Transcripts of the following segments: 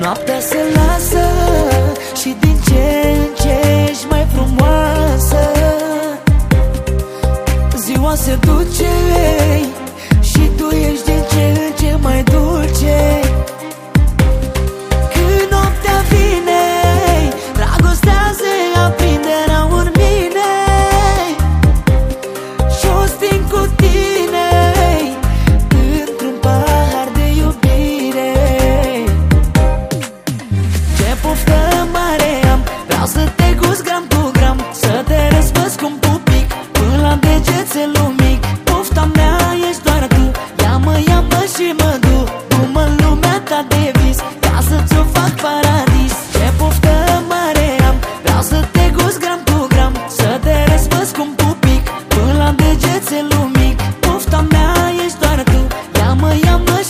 Noaptea se lasă și din ce în ce ești mai frumoasă. Ziua se duce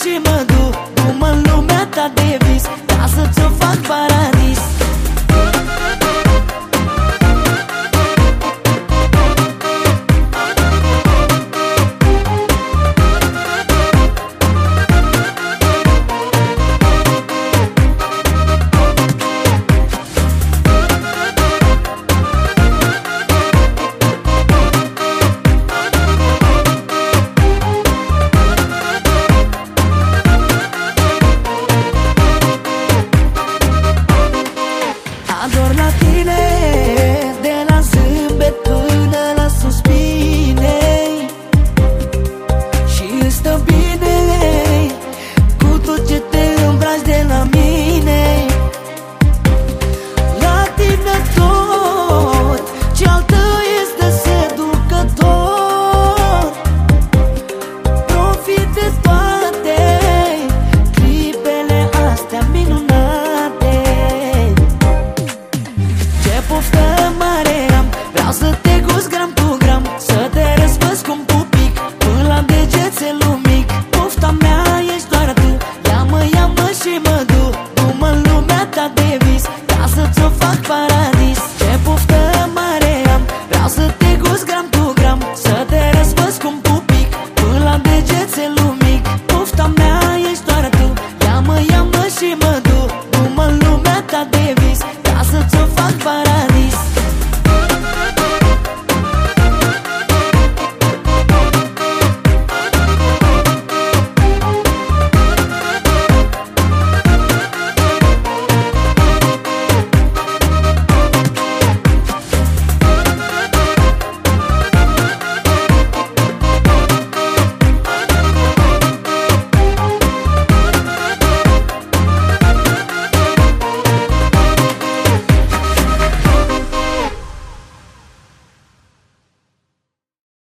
și mă duc. Cum în lumea ta de vis ador la dragostea mea ești doar tu. Ia-mă, ia-mă și mă duc. Du-mă lumea ta de vis. Ca să-ți o fac paradis. Ce poftă mare am. Vreau să te gust gram cu gram. Să te răspăs cu un pupic. Până la degețelul mic Pofta mea ești doar tu. Ia-mă, ia-mă și mă duc. Du-mă lumea ta de vis